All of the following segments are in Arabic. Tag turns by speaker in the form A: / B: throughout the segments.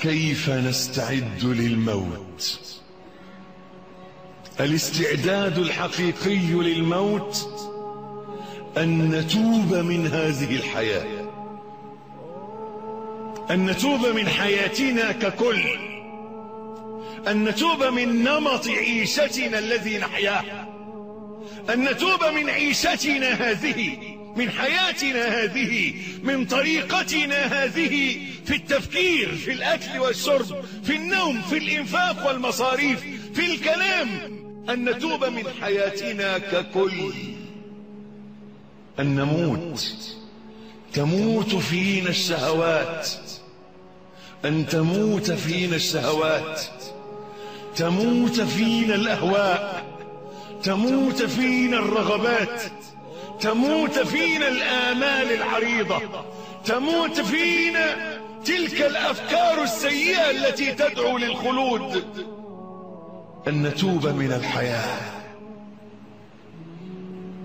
A: كيف نستعد للموت؟ الاستعداد الحقيقي للموت أن نتوب من هذه الحياة. أن نتوب من حياتنا ككل. أن نتوب من نمط عيشتنا الذي نحياه. أن نتوب من عيشتنا هذه من حياتنا هذه من طريقتنا هذه في التفكير في الأكل والشرب في النوم في الإنفاق والمصاريف في الكلام أن نتوب من حياتنا ككل. أن نموت. تموت فينا الشهوات. أن تموت فينا الشهوات. تموت فينا الأهواء. تموت فينا الرغبات. تموت فينا الآمال العريضة. تموت فينا الأفكار السيئة التي تدعو للخلود أن نتوب من الحياة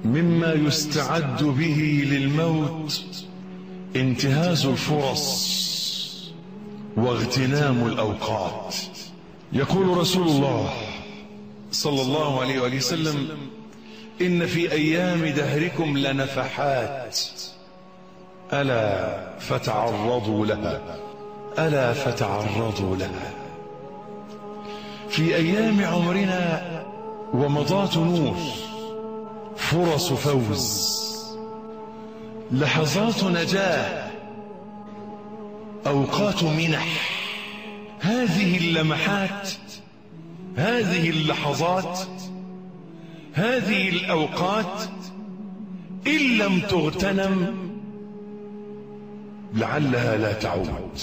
A: مما يستعد به للموت انتهاز الفرص واغتنام الأوقات. يقول رسول الله صلى الله عليه وآله وسلم إن في أيام دهركم لنفحات ألا فتعرضوا لها. ألا فتعرضوا لها في أيام عمرنا ومضات نور فرص فوز. لحظات نجاة أوقات منح. هذه اللمحات هذه اللحظات هذه الأوقات إن لم تغتنم لعلها لا تعود.